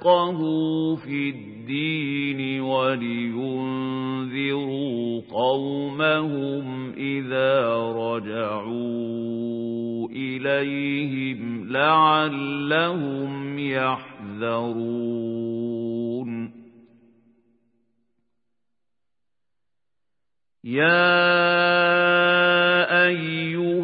ليتفقهوا في الدين ولينذروا قومهم إذا رجعوا إليهم لعلهم يحذرون يا أيها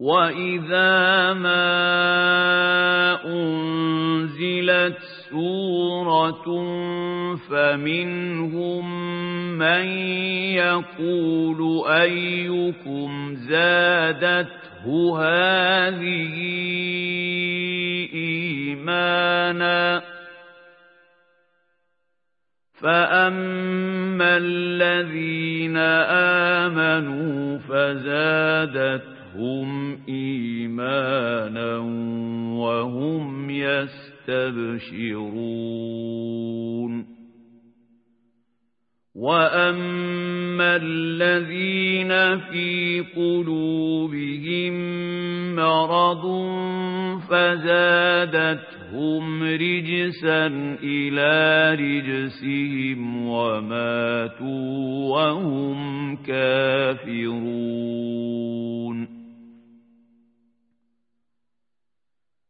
وإذا ما أنزلت سورة فمنهم من يقول أيكم زادته هذه إيمانا فأما الذين آمنوا فزادتهم إيمانا وهم يستبشرون. وأما الذين في قلوبهم مرض فزادتهم رجسا إلى رجسهم وماتوا وهم كافرون.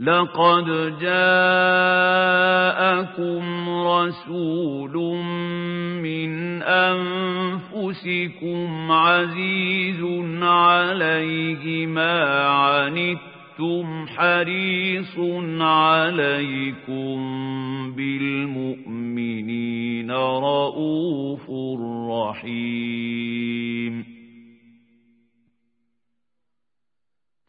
لقد جاءكم رسول من أنفسكم عزيز عليه ما عنتم حريص عليكم بالمؤمنين رؤوف رحيم.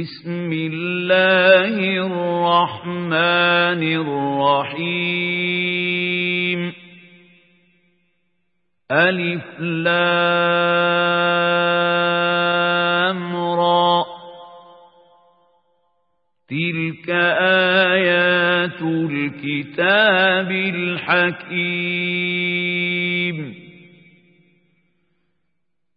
بسم الله الرحمن الرحيم. ألف لام را. تلك آيات الكتاب الحكيم.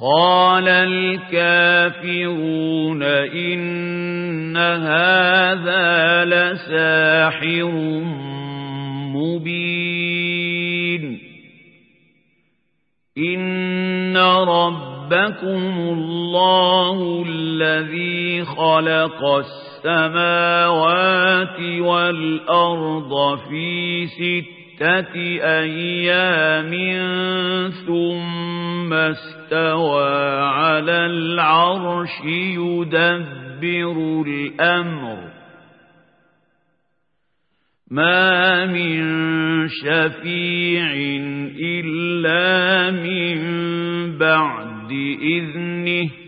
قال الكافرون إن هذا لساحر مبين. إن ربكم الله الذي خلق السماوات والأرض في ستة أيام ثم استوى على العرش يدبر الأمر. ما من شفيع إلا من بعد إذنه.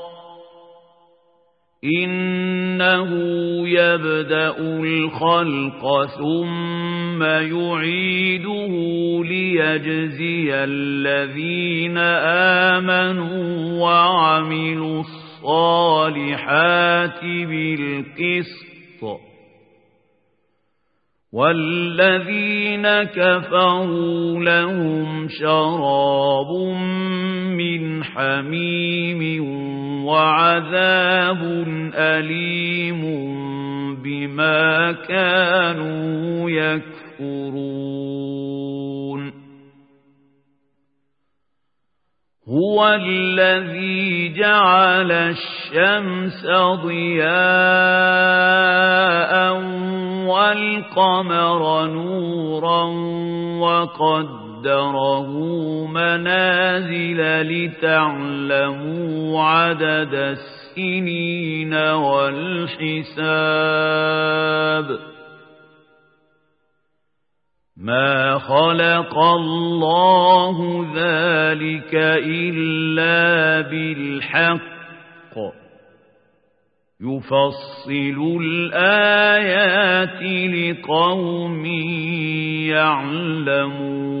إنه يبدأ الخلق ثم يعيده ليجزي الذين آمنوا وعملوا الصالحات بالقسط. والذين كفروا لهم شراب من حميم وعذاب أليم بما كانوا يكفرون. هو الذي جعل الشمس ضياء والقمر نورا وقدره منازل لتعلموا عدد السنين والحساب. ما خلق الله ذلك إلا بالحق. يفصل الآيات لقوم يعلمون.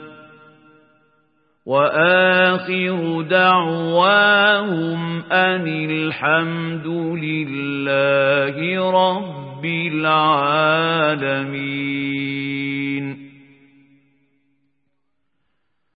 وآخر دعواهم أن الحمد لله رب العالمين.